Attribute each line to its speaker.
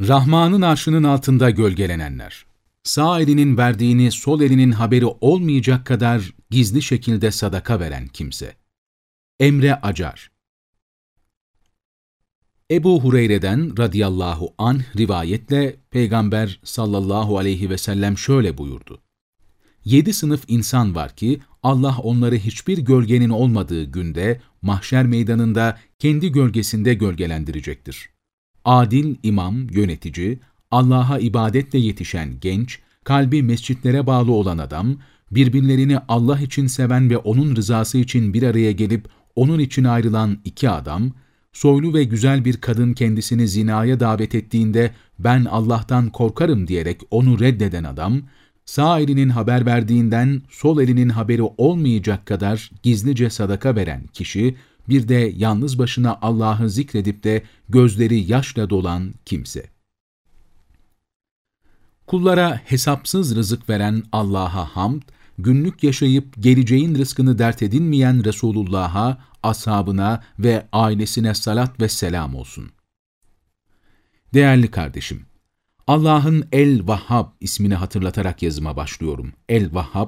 Speaker 1: Rahman'ın arşının altında gölgelenenler. Sağ elinin verdiğini sol elinin haberi olmayacak kadar gizli şekilde sadaka veren kimse. Emre Acar Ebu Hureyre'den radıyallahu anh rivayetle Peygamber sallallahu aleyhi ve sellem şöyle buyurdu. Yedi sınıf insan var ki Allah onları hiçbir gölgenin olmadığı günde mahşer meydanında kendi gölgesinde gölgelendirecektir. Adil imam, yönetici, Allah'a ibadetle yetişen genç, kalbi mescitlere bağlı olan adam, birbirlerini Allah için seven ve O'nun rızası için bir araya gelip O'nun için ayrılan iki adam, soylu ve güzel bir kadın kendisini zinaya davet ettiğinde ben Allah'tan korkarım diyerek onu reddeden adam, sağ elinin haber verdiğinden sol elinin haberi olmayacak kadar gizlice sadaka veren kişi, bir de yalnız başına Allah'ı zikredip de gözleri yaşla dolan kimse. Kullara hesapsız rızık veren Allah'a hamd, günlük yaşayıp geleceğin rızkını dert edinmeyen Resulullah'a, ashabına ve ailesine salat ve selam olsun. Değerli kardeşim, Allah'ın El-Vahhab ismini hatırlatarak yazıma başlıyorum. El-Vahhab,